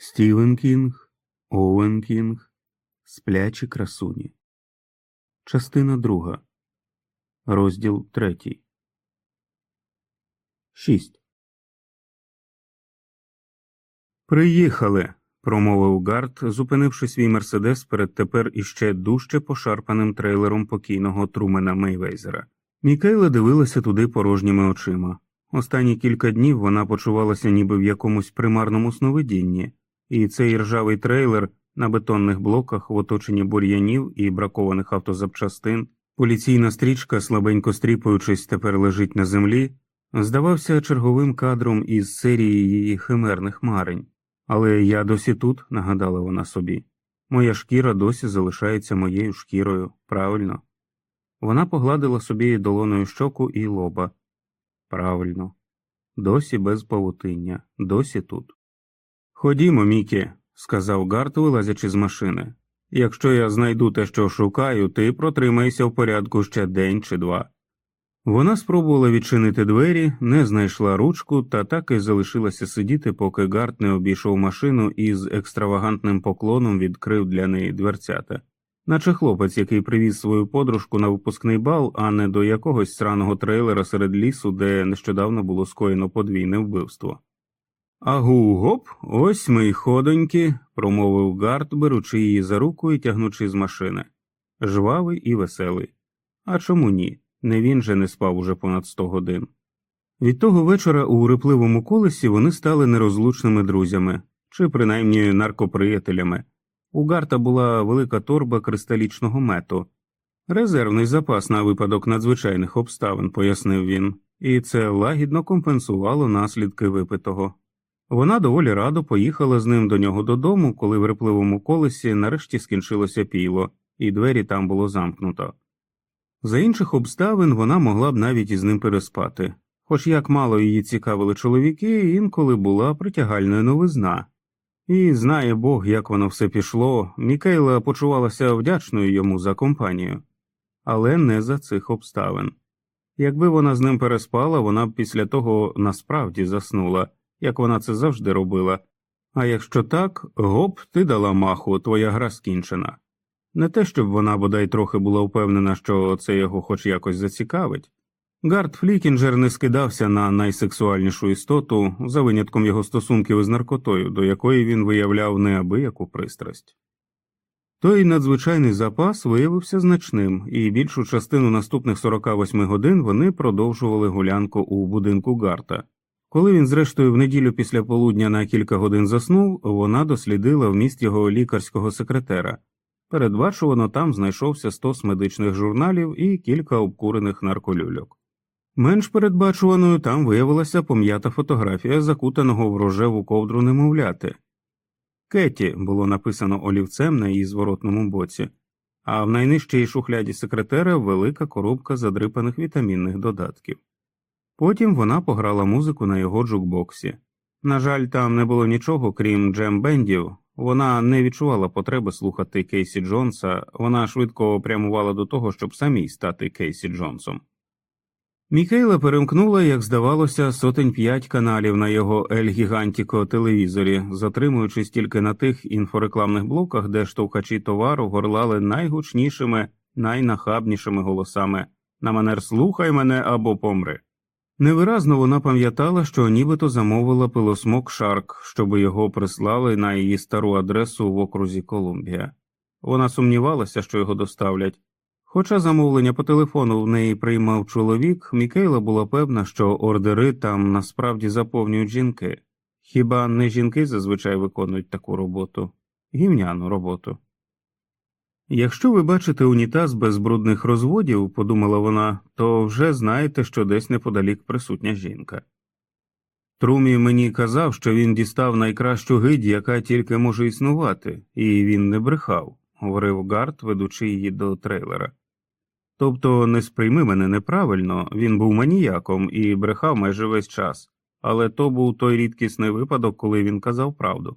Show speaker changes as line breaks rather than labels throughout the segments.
Стівен Кінг, Оуен Кінг, Сплячі красуні. Частина друга. Розділ третій. Шість. Приїхали. промовив Гард, зупинивши свій мерседес перед тепер іще дужче пошарпаним трейлером покійного Трумена Мейвейзера. Мікейла дивилася туди порожніми очима. Останні кілька днів вона почувалася ніби в якомусь примарному сновидінні, і цей ржавий трейлер на бетонних блоках в оточенні бур'янів і бракованих автозапчастин, поліційна стрічка, слабенько стріпуючись, тепер лежить на землі, здавався черговим кадром із серії її химерних марень. Але я досі тут, нагадала вона собі, моя шкіра досі залишається моєю шкірою, правильно. Вона погладила собі долоною щоку і лоба. Правильно, досі без павутиння, досі тут. Ходімо, Мікі, сказав Гарт, вилазячи з машини. Якщо я знайду те, що шукаю, ти протримайся в порядку ще день чи два. Вона спробувала відчинити двері, не знайшла ручку та так і залишилася сидіти, поки Гарт не обійшов машину і з екстравагантним поклоном відкрив для неї дверцята, наче хлопець, який привіз свою подружку на випускний бал, а не до якогось сраного трейлера серед лісу, де нещодавно було скоєно подвійне вбивство. Агу гоп, ось ми й ходоньки, промовив Гарт, беручи її за руку і тягнучи з машини. Жвавий і веселий. А чому ні? Не він же не спав уже понад сто годин. Від того вечора у рипливому колесі вони стали нерозлучними друзями чи принаймні наркоприятелями. У Гарта була велика торба кристалічного мету, резервний запас на випадок надзвичайних обставин, пояснив він, і це лагідно компенсувало наслідки випитого. Вона доволі радо поїхала з ним до нього додому, коли в рипливому колесі нарешті скінчилося піло, і двері там було замкнуто. За інших обставин вона могла б навіть із ним переспати, хоч як мало її цікавили чоловіки, інколи була притягальною новизна. І знає Бог, як воно все пішло, Мікейла почувалася вдячною йому за компанію, але не за цих обставин. Якби вона з ним переспала, вона б після того насправді заснула, як вона це завжди робила. А якщо так, гоп, ти дала маху, твоя гра скінчена. Не те, щоб вона бодай трохи була впевнена, що це його хоч якось зацікавить. Гард Флікінджер не скидався на найсексуальнішу істоту за винятком його стосунків із наркотою, до якої він виявляв неабияку пристрасть. Той надзвичайний запас виявився значним, і більшу частину наступних 48 годин вони продовжували гулянку у будинку Гарта. Коли він, зрештою, в неділю після полудня на кілька годин заснув, вона дослідила вміст його лікарського секретера. Передбачувано там знайшовся стос медичних журналів і кілька обкурених нарколюльок. Менш передбачуваною там виявилася пом'ята фотографія закутаного в рожеву ковдру немовляти. Кеті було написано олівцем на її зворотному боці, а в найнижчій шухляді секретера велика коробка задрипаних вітамінних додатків. Потім вона пограла музику на його джукбоксі. На жаль, там не було нічого, крім джем-бендів, вона не відчувала потреби слухати Кейсі Джонса, вона швидко прямувала до того, щоб самій стати Кейсі Джонсом. Мікейла перемкнула, як здавалося, сотень п'ять каналів на його El Gigantico телевізорі, затримуючись тільки на тих інфорекламних блоках, де штовхачі товару горлали найгучнішими, найнахабнішими голосами на манер Слухай мене або помри. Невиразно вона пам'ятала, що нібито замовила пилосмок Shark, щоб його прислали на її стару адресу в окрузі Колумбія. Вона сумнівалася, що його доставлять. Хоча замовлення по телефону в неї приймав чоловік, Мікейла була певна, що ордери там насправді заповнюють жінки. Хіба не жінки зазвичай виконують таку роботу, гівняну роботу. Якщо ви бачите унітаз без брудних розводів, подумала вона, то вже знаєте, що десь неподалік присутня жінка. Трумі мені казав, що він дістав найкращу гидь, яка тільки може існувати, і він не брехав, говорив Гарт, ведучи її до трейлера. Тобто не сприйми мене неправильно, він був маніяком і брехав майже весь час, але то був той рідкісний випадок, коли він казав правду.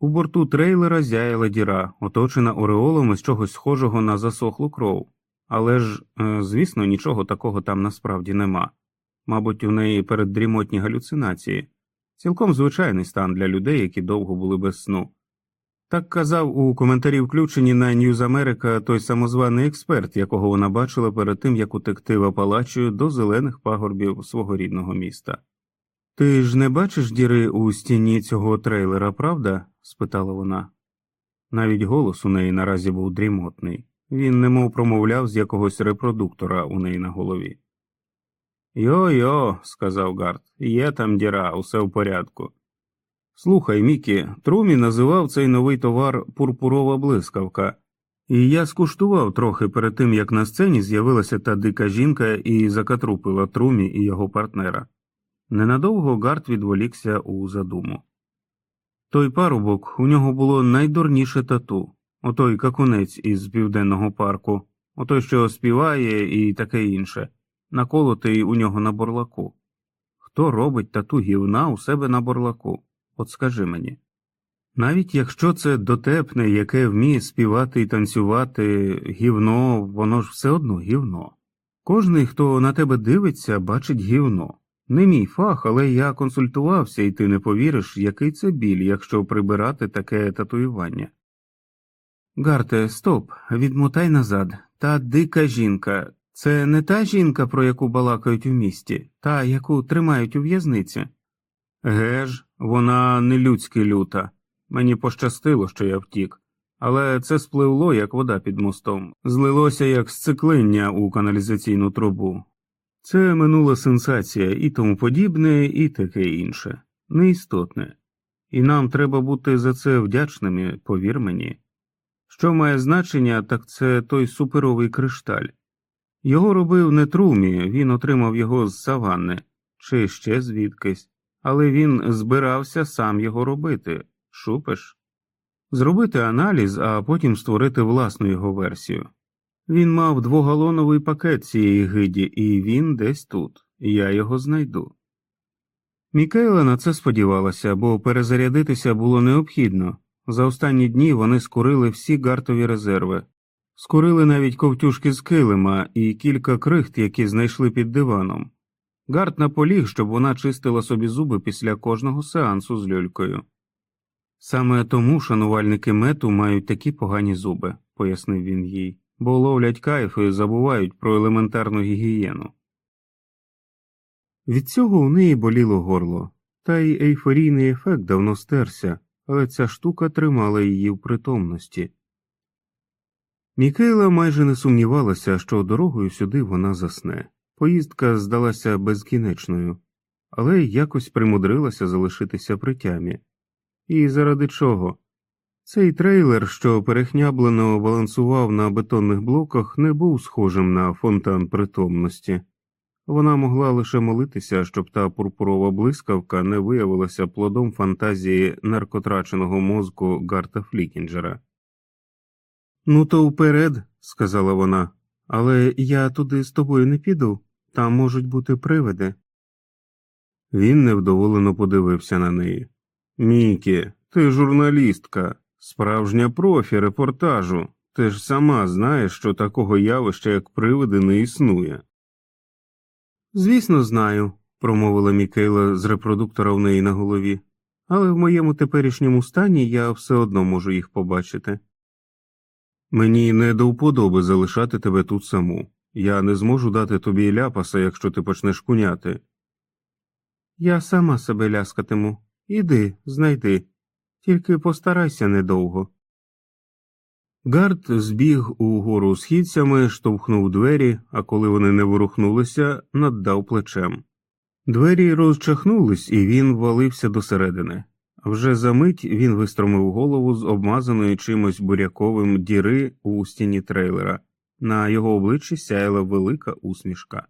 У борту трейлера зяяла діра, оточена ореолом із чогось схожого на засохлу кров, але ж, е, звісно, нічого такого там насправді нема. Мабуть, у неї переддрімотні галюцинації. Цілком звичайний стан для людей, які довго були без сну. Так казав у коментарі включенні на News America той самозваний експерт, якого вона бачила перед тим, як утекти в Апалачію до зелених пагорбів свого рідного міста. Ти ж не бачиш діри у стіні цього трейлера, правда? Спитала вона. Навіть голос у неї наразі був дрімотний, він немов промовляв з якогось репродуктора у неї на голові. Йо йо, сказав Гарт, є там діра, усе в порядку. Слухай, Мікі, Трумі називав цей новий товар пурпурова блискавка, і я скуштував трохи перед тим, як на сцені з'явилася та дика жінка і закатрупила Трумі і його партнера. Ненадовго Гарт відволікся у задуму. Той парубок у нього було найдурніше тату, отой какунець із південного парку, отой, що співає і таке інше, наколотий у нього на борлаку. Хто робить тату гівна у себе на борлаку? От скажи мені. Навіть якщо це дотепне, яке вміє співати і танцювати гівно, воно ж все одно гівно. Кожний, хто на тебе дивиться, бачить гівно. Не мій фах, але я консультувався, і ти не повіриш, який це біль, якщо прибирати таке татуювання. Гарте, стоп, відмотай назад. Та дика жінка. Це не та жінка, про яку балакають у місті, та яку тримають у в'язниці. Геж, вона не людськи люта. Мені пощастило, що я втік, але це спливло, як вода під мостом, злилося як сциклиння у каналізаційну трубу. Це минула сенсація і тому подібне, і таке інше, неістотне. І нам треба бути за це вдячними, повір мені. Що має значення, так це той суперовий кришталь. Його робив не трумі, він отримав його з саванни, чи ще звідкись але він збирався сам його робити, шупиш, зробити аналіз, а потім створити власну його версію. Він мав двогалоновий пакет цієї гиді, і він десь тут, я його знайду. Мікейла на це сподівалася, бо перезарядитися було необхідно. За останні дні вони скурили всі гартові резерви, скурили навіть ковтюшки з килима і кілька крихт, які знайшли під диваном. Гарт наполіг, щоб вона чистила собі зуби після кожного сеансу з люлькою. Саме тому шанувальники мету мають такі погані зуби, пояснив він їй, бо ловлять кайф і забувають про елементарну гігієну. Від цього у неї боліло горло, та й ейфорійний ефект давно стерся, але ця штука тримала її в притомності. Мікейла майже не сумнівалася, що дорогою сюди вона засне. Поїздка здалася безкінечною, але якось примудрилася залишитися при тямі. І заради чого? Цей трейлер, що перехняблено балансував на бетонних блоках, не був схожим на фонтан притомності. Вона могла лише молитися, щоб та пурпурова блискавка не виявилася плодом фантазії наркотраченого мозку Гарта Флікінджера. Ну, то вперед, сказала вона, але я туди з тобою не піду. Там можуть бути привиди. Він невдоволено подивився на неї. Мікі, ти журналістка, справжня профі репортажу. Ти ж сама знаєш, що такого явища, як привиди, не існує. Звісно, знаю, промовила Мікейла з репродуктора в неї на голові, але в моєму теперішньому стані я все одно можу їх побачити. Мені не до вподоби залишати тебе тут саму. Я не зможу дати тобі ляпаса, якщо ти почнеш куняти. Я сама себе ляскатиму. Іди, знайди, тільки постарайся недовго. Гард збіг угору східцями, штовхнув двері, а коли вони не ворухнулися, наддав плечем. Двері розчахнулись, і він валився досередини. Вже за мить він вистромив голову з обмазаної чимось буряковим діри у стіні трейлера. На його обличчі сяяла велика усмішка.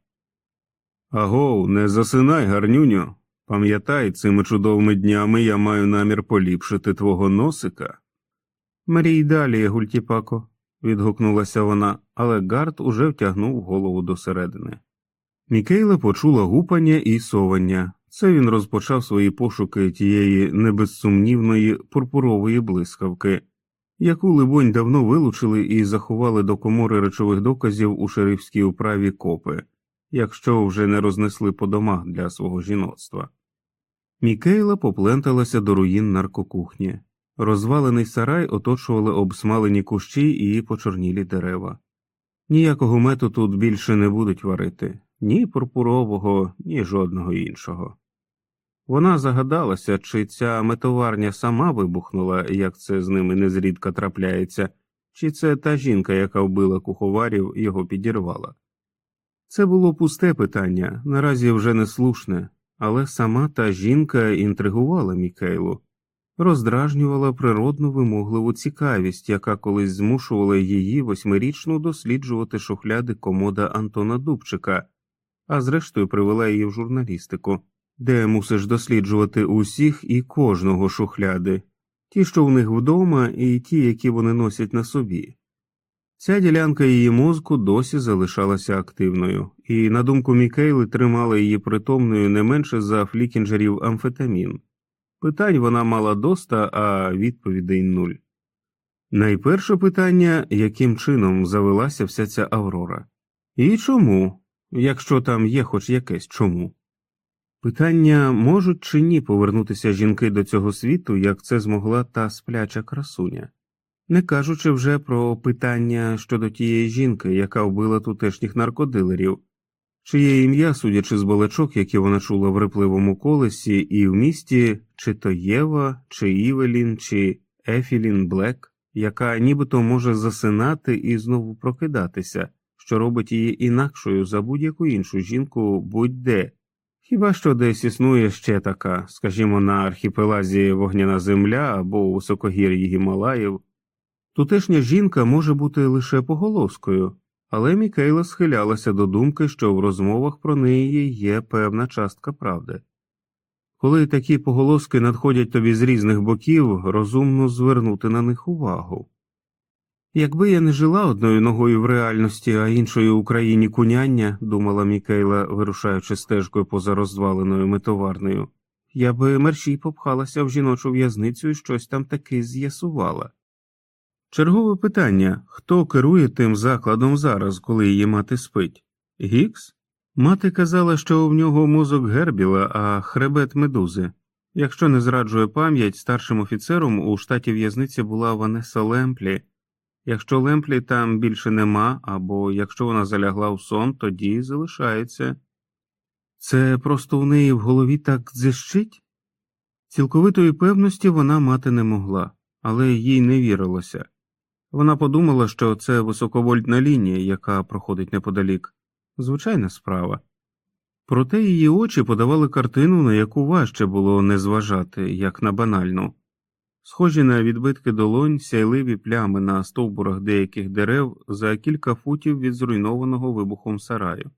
Агов, не засинай, гарнюню. Пам'ятай, цими чудовими днями я маю намір поліпшити твого носика. Мрій далі, гультіпако, відгукнулася вона, але Гард уже втягнув голову досередини. Мікейла почула гупання і совання. Це він розпочав свої пошуки тієї небезсумнівної пурпурової блискавки, яку, либонь, давно вилучили і заховали до комори речових доказів у шерифській управі копи, якщо вже не рознесли по домах для свого жіноцтва. Мікейла попленталася до руїн наркокухні. Розвалений сарай оточували обсмалені кущі і почорнілі дерева. Ніякого мету тут більше не будуть варити ні пурпурового, ні жодного іншого. Вона загадалася, чи ця метоварня сама вибухнула, як це з ними незрідка трапляється, чи це та жінка, яка вбила куховарів, його підірвала. Це було пусте питання, наразі вже неслушне, але сама та жінка інтригувала Мікейлу, роздражнювала природну вимогливу цікавість, яка колись змушувала її восьмирічну досліджувати шухляди комода Антона Дубчика, а зрештою привела її в журналістику, де мусиш досліджувати усіх і кожного шухляди, ті, що в них вдома, і ті, які вони носять на собі. Ця ділянка її мозку досі залишалася активною, і, на думку Мікейли, тримала її притомною не менше за флікінджерів амфетамін. Питань вона мала доста, а відповідей нуль. Найперше питання яким чином завелася вся ця Аврора? І чому, якщо там є хоч якесь чому? Питання можуть чи ні повернутися жінки до цього світу, як це змогла та спляча красуня, не кажучи вже про питання щодо тієї жінки, яка вбила тутешніх наркодилерів, чиє ім'я, судячи з балачок, які вона чула в репливому колесі, і в місті чи то Єва, чи Івелін, чи Ефілін Блек, яка нібито може засинати і знову прокидатися, що робить її інакшою за будь-яку іншу жінку будь-де. Хіба що десь існує ще така, скажімо, на архіпелазі Вогняна Земля або у високогір'ї Гімалаїв. Тутешня жінка може бути лише поголоскою, але Мікейла схилялася до думки, що в розмовах про неї є певна частка правди. Коли такі поголоски надходять тобі з різних боків, розумно звернути на них увагу. Якби я не жила одною ногою в реальності, а іншою у країні куняння, думала Мікейла, вирушаючи стежкою поза розваленою метоварнею, я би мерщій попхалася в жіночу в'язницю і щось там таки з'ясувала. Чергове питання хто керує тим закладом зараз, коли її мати спить? Гікс? Мати казала, що в нього мозок гербіла, а хребет медузи. Якщо не зраджує пам'ять, старшим офіцером у штаті в'язниці була Ванеса Лемплі. Якщо Лемплі там більше нема, або якщо вона залягла в сон, тоді залишається. Це просто в неї в голові так дзищить? Цілковитої певності вона мати не могла, але їй не вірилося. Вона подумала, що це високовольтна лінія, яка проходить неподалік, звичайна справа. Проте її очі подавали картину, на яку важче було не зважати, як на банальну. Схожі на відбитки долонь сяйливі плями на стовбурах деяких дерев за кілька футів від зруйнованого вибухом сараю.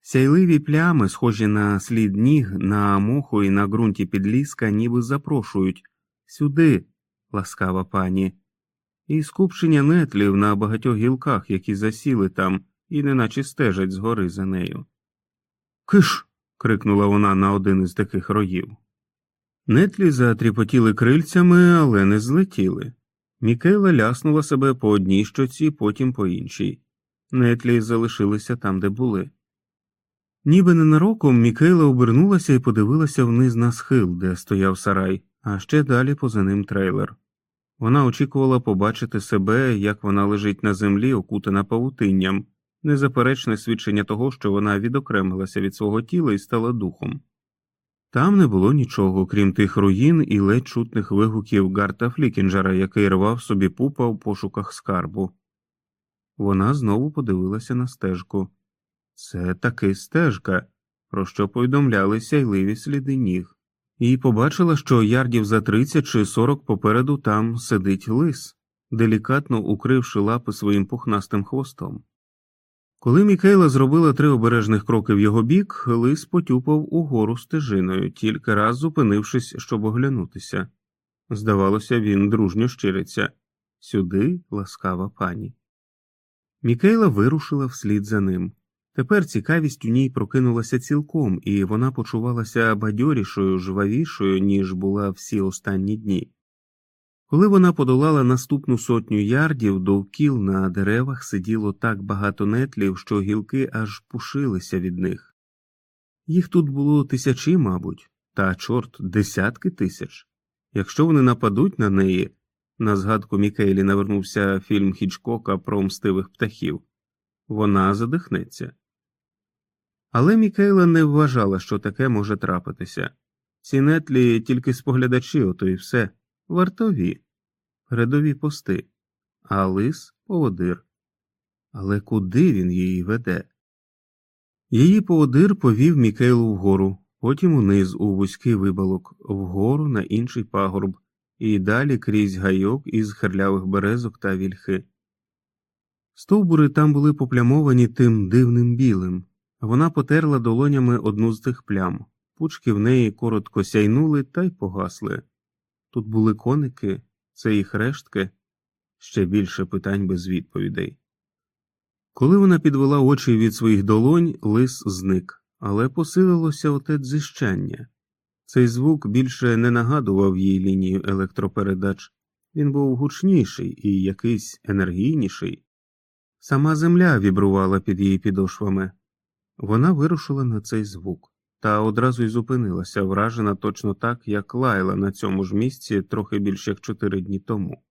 Сяйливі плями, схожі на слід ніг, на моху і на ґрунті підліска, ніби запрошують сюди, ласкава пані, і скупчення нетлів на багатьох гілках, які засіли там, і неначе стежать згори за нею. Киш. крикнула вона на один із таких роїв. Нетлі затріпотіли крильцями, але не злетіли. Мікейла ляснула себе по одній щоці, потім по іншій. Нетлі залишилися там, де були. Ніби ненароком Мікейла обернулася і подивилася вниз на схил, де стояв сарай, а ще далі поза ним трейлер. Вона очікувала побачити себе, як вона лежить на землі, окутана павутинням, незаперечне свідчення того, що вона відокремилася від свого тіла і стала духом. Там не було нічого, крім тих руїн і ледь чутних вигуків Гарта Флікінджера, який рвав собі пупа в пошуках скарбу. Вона знову подивилася на стежку. Це таки стежка, про що повідомляли сяйливі сліди ніг, і побачила, що ярдів за тридцять чи сорок попереду там сидить лис, делікатно укривши лапи своїм пухнастим хвостом. Коли Мікейла зробила три обережних кроки в його бік, лис потюпав угору стежиною, тільки раз зупинившись, щоб оглянутися. Здавалося, він дружньо щириться сюди, ласкава пані. Мікейла вирушила вслід за ним. Тепер цікавість у ній прокинулася цілком, і вона почувалася бадьорішою, жвавішою, ніж була всі останні дні. Коли вона подолала наступну сотню ярдів, довкіл на деревах сиділо так багато нетлів, що гілки аж пушилися від них. Їх тут було тисячі, мабуть, та чорт десятки тисяч. Якщо вони нападуть на неї, на згадку Мікейлі навернувся фільм Хічкока про мстивих птахів, вона задихнеться. Але Мікейла не вважала, що таке може трапитися. Ці нетлі тільки споглядачі, ото і все, вартові, передові пости, а лис поводир. Але куди він її веде? Її поводир повів Мікейлу вгору, потім униз у вузький вибалок, вгору на інший пагорб, і далі крізь гайок із херлявих березок та вільхи. Стовбури там були поплямовані тим дивним білим. Вона потерла долонями одну з тих плям, пучки в неї коротко сяйнули та й погасли. Тут були коники, це їх рештки, ще більше питань без відповідей. Коли вона підвела очі від своїх долонь, лис зник, але посилилося оте дзищання. Цей звук більше не нагадував їй лінію електропередач, він був гучніший і якийсь енергійніший. Сама земля вібрувала під її підошвами. Вона вирушила на цей звук та одразу й зупинилася, вражена точно так, як лайла на цьому ж місці трохи більш як чотири дні тому.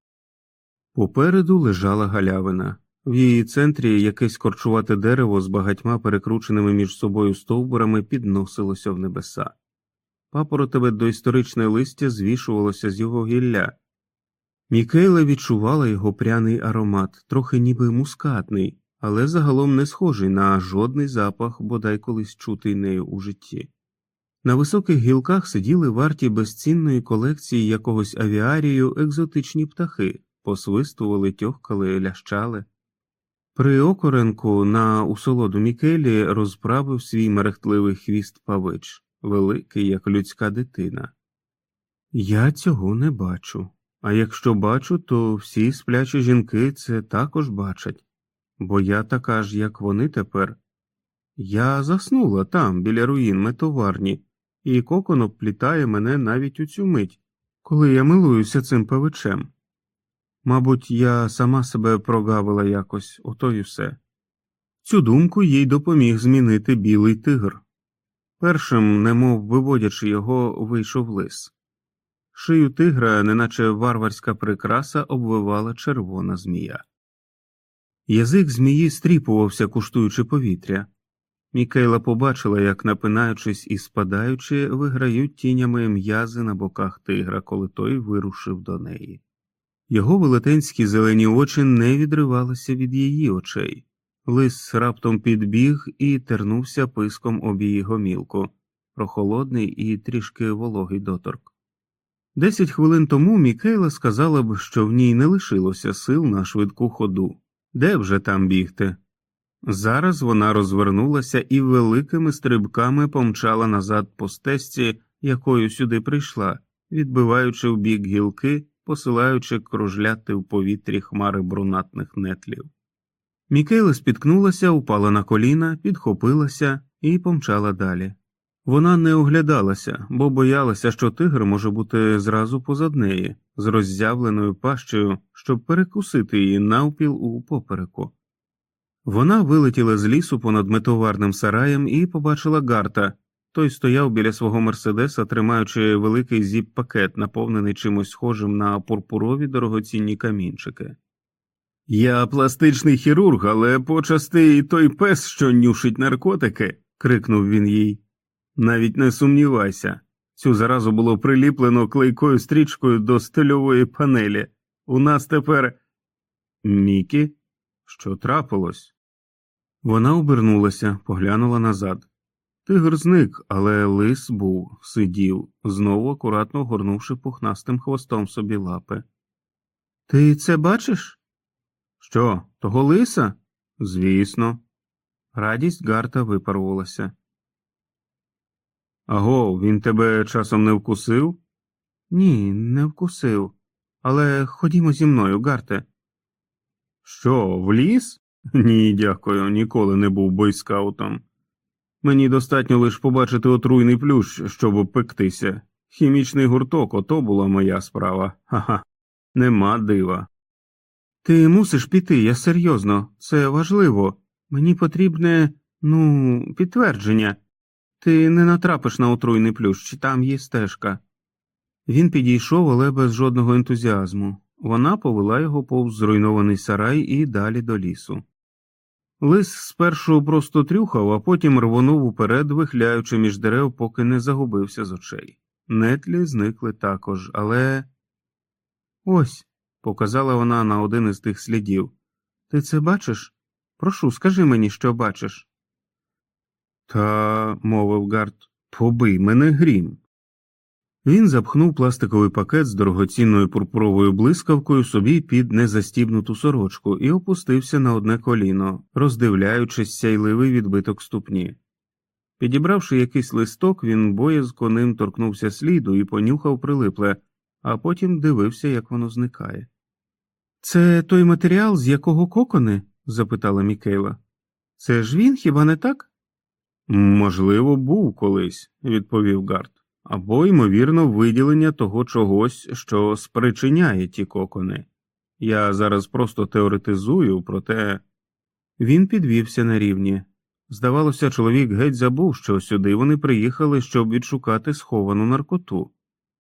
Попереду лежала галявина, в її центрі якесь корчувате дерево з багатьма перекрученими між собою стовбурами підносилося в небеса. Папоротеве доісторичне листя звішувалося з його гілля. Мікейла відчувала його пряний аромат, трохи ніби мускатний, але загалом не схожий на жодний запах, бодай колись чутий нею у житті. На високих гілках сиділи варті безцінної колекції якогось авіарію екзотичні птахи, посвистували, тьохкали, лящали. При окоренку на усолоду Мікелі розправив свій мерехтливий хвіст павич, великий, як людська дитина. Я цього не бачу, а якщо бачу, то всі сплячі жінки це також бачать, бо я така ж, як вони тепер. Я заснула там, біля руїн метоварні, і кокон обплітає мене навіть у цю мить, коли я милуюся цим павичем. Мабуть, я сама себе прогавила якось, ото й усе. Цю думку їй допоміг змінити білий тигр. Першим, немов виводячи його, вийшов лис. Шию тигра, неначе варварська прикраса, обвивала червона змія. Язик змії стріпувався, куштуючи повітря. Мікейла побачила, як, напинаючись і спадаючи, виграють тінями м'язи на боках тигра, коли той вирушив до неї. Його велетенські зелені очі не відривалися від її очей. Лис раптом підбіг і тернувся писком об її гомілку, прохолодний і трішки вологий доторк. Десять хвилин тому Мікейла сказала б, що в ній не лишилося сил на швидку ходу. Де вже там бігти? Зараз вона розвернулася і великими стрибками помчала назад по стежці, якою сюди прийшла, відбиваючи в бік гілки, посилаючи кружляти в повітрі хмари брунатних нетлів. Мікейла спіткнулася, упала на коліна, підхопилася і помчала далі. Вона не оглядалася, бо боялася, що тигр може бути зразу позад неї, з роззявленою пащею, щоб перекусити її навпіл у попереку. Вона вилетіла з лісу понад метоварним сараєм і побачила Гарта. Той стояв біля свого Мерседеса, тримаючи великий зіп пакет, наповнений чимось схожим на пурпурові дорогоцінні камінчики. Я пластичний хірург, але почасти і той пес, що нюшить наркотики, крикнув він їй. Навіть не сумнівайся, цю заразу було приліплено клейкою стрічкою до стильової панелі. У нас тепер. Мікі, що трапилось? Вона обернулася, поглянула назад. Тигр зник, але лис був, сидів, знову акуратно горнувши пухнастим хвостом собі лапи. Ти це бачиш? Що, того лиса? Звісно. Радість Гарта випарувалася. Аго, він тебе часом не вкусив? Ні, не вкусив. Але ходімо зі мною, Гарте. Що, в ліс? Ні, дякую, ніколи не був бойскаутом. Мені достатньо лише побачити отруйний плющ, щоб обпектися. Хімічний гурток ото була моя справа. Ха-ха, нема дива. Ти мусиш піти, я серйозно, це важливо. Мені потрібне, ну, підтвердження. Ти не натрапиш на отруйний плющ, там є стежка. Він підійшов, але без жодного ентузіазму. Вона повела його повз зруйнований сарай і далі до лісу. Лис спершу просто трюхав, а потім рвонув уперед, вихляючи між дерев, поки не загубився з очей. Нетлі зникли також, але. Ось, показала вона на один із тих слідів. Ти це бачиш? Прошу, скажи мені, що бачиш. Та, мовив Гарт, побий мене грім. Він запхнув пластиковий пакет з дорогоцінною пурпуровою блискавкою собі під незастібнуту сорочку і опустився на одне коліно, роздивляючись сяйливий відбиток ступні. Підібравши якийсь листок, він боязко ним торкнувся сліду і понюхав прилипле, а потім дивився, як воно зникає. Це той матеріал, з якого кокони? запитала Мікейла. Це ж він, хіба не так? Можливо, був колись, відповів Гарт, або, ймовірно, виділення того чогось, що спричиняє ті кокони. Я зараз просто теоретизую, проте він підвівся на рівні. Здавалося, чоловік геть забув, що сюди вони приїхали, щоб відшукати сховану наркоту,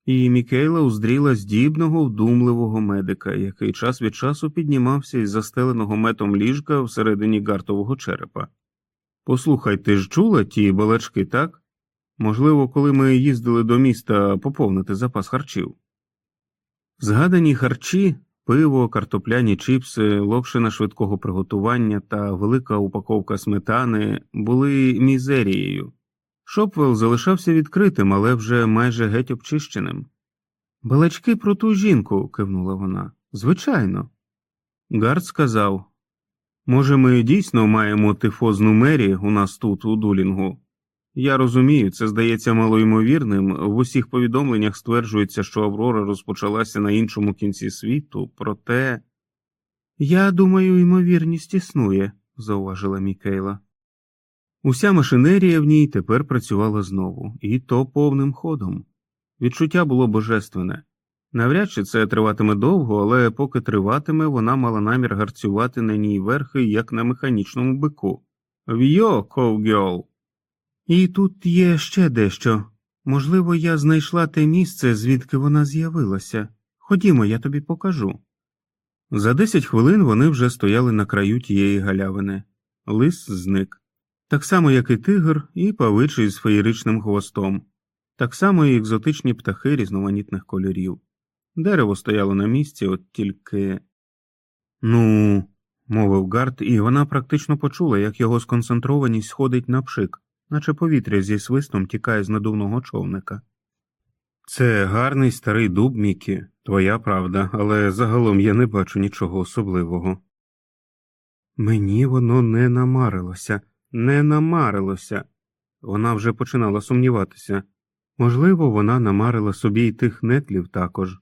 і Мікейла уздріла здібного, вдумливого медика, який час від часу піднімався із застеленого метом ліжка всередині гартового черепа. Послухай, ти ж чула ті балачки, так? Можливо, коли ми їздили до міста поповнити запас харчів. Згадані харчі, пиво, картопляні чіпси, локшина швидкого приготування та велика упаковка сметани були мізерією. Шопвелл залишався відкритим, але вже майже геть обчищеним. Балачки про ту жінку, кивнула вона. Звичайно. Гард сказав Може, ми дійсно маємо тифозну мері у нас тут, у Дулінгу? Я розумію, це здається малоймовірним. В усіх повідомленнях стверджується, що Аврора розпочалася на іншому кінці світу, проте. Я думаю, ймовірність існує, зауважила Мікейла. Уся машинерія в ній тепер працювала знову, і то повним ходом. Відчуття було божественне. Навряд чи це триватиме довго, але поки триватиме, вона мала намір гарцювати на ній верхи, як на механічному бику. Вйо, ковгьол! І тут є ще дещо. Можливо, я знайшла те місце, звідки вона з'явилася. Ходімо, я тобі покажу. За десять хвилин вони вже стояли на краю тієї галявини. Лис зник. Так само, як і тигр, і павичий з феєричним хвостом, так само і екзотичні птахи різноманітних кольорів. Дерево стояло на місці, от тільки. Ну, мовив Гарт, і вона практично почула, як його сконцентрованість сходить на пшик, наче повітря зі свистом тікає з надувного човника. Це гарний старий дуб, Мікі, твоя правда, але загалом я не бачу нічого особливого. Мені воно не намарилося, не намарилося. Вона вже починала сумніватися. Можливо, вона намарила собі й тих нетлів також.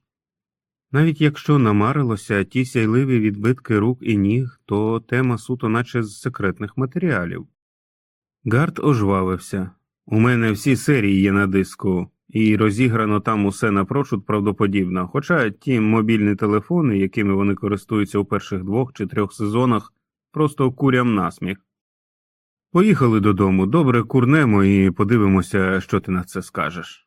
Навіть якщо намарилося ті сяйливі відбитки рук і ніг, то тема суто, наче з секретних матеріалів. Гард ожвавився у мене всі серії є на диску, і розіграно там усе напрочуд правдоподібно, хоча ті мобільні телефони, якими вони користуються у перших двох чи трьох сезонах, просто курям насміх. Поїхали додому, добре курнемо і подивимося, що ти на це скажеш.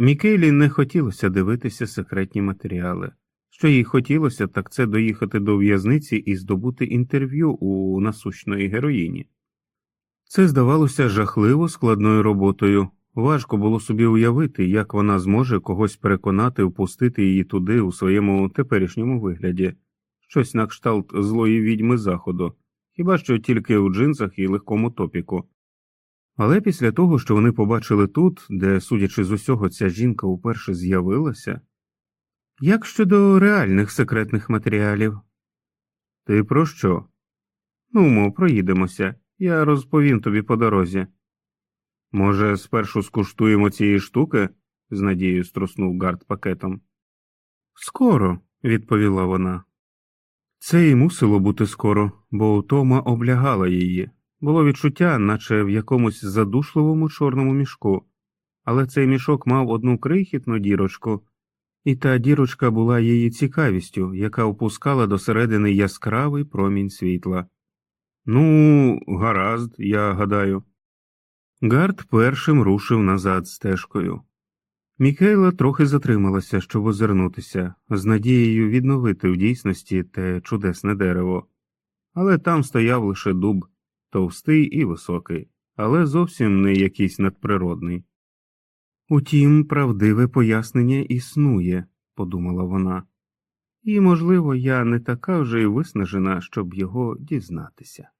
Мікейлі не хотілося дивитися секретні матеріали. Що їй хотілося, так це доїхати до в'язниці і здобути інтерв'ю у насущної героїні. Це здавалося жахливо складною роботою. Важко було собі уявити, як вона зможе когось переконати впустити її туди у своєму теперішньому вигляді, щось на кшталт злої відьми заходу, хіба що тільки у джинсах і легкому топіку. Але після того, що вони побачили тут, де, судячи з усього, ця жінка уперше з'явилася, як щодо реальних секретних матеріалів? Ти про що? Ну, мов, проїдемося, я розповім тобі по дорозі. Може, спершу скуштуємо цієї штуки? з надією струснув Гард пакетом. Скоро, відповіла вона. Це й мусило бути скоро, бо утома облягала її. Було відчуття, наче в якомусь задушливому чорному мішку, але цей мішок мав одну крихітну дірочку, і та дірочка була її цікавістю, яка впускала до середини яскравий промінь світла. Ну, гаразд, я гадаю. Гард першим рушив назад стежкою. Мікейла трохи затрималася, щоб озирнутися, з надією відновити в дійсності те чудесне дерево, але там стояв лише дуб, товстий і високий, але зовсім не якийсь надприродний. Утім, правдиве пояснення існує, подумала вона, і, можливо, я не така вже й виснажена, щоб його дізнатися.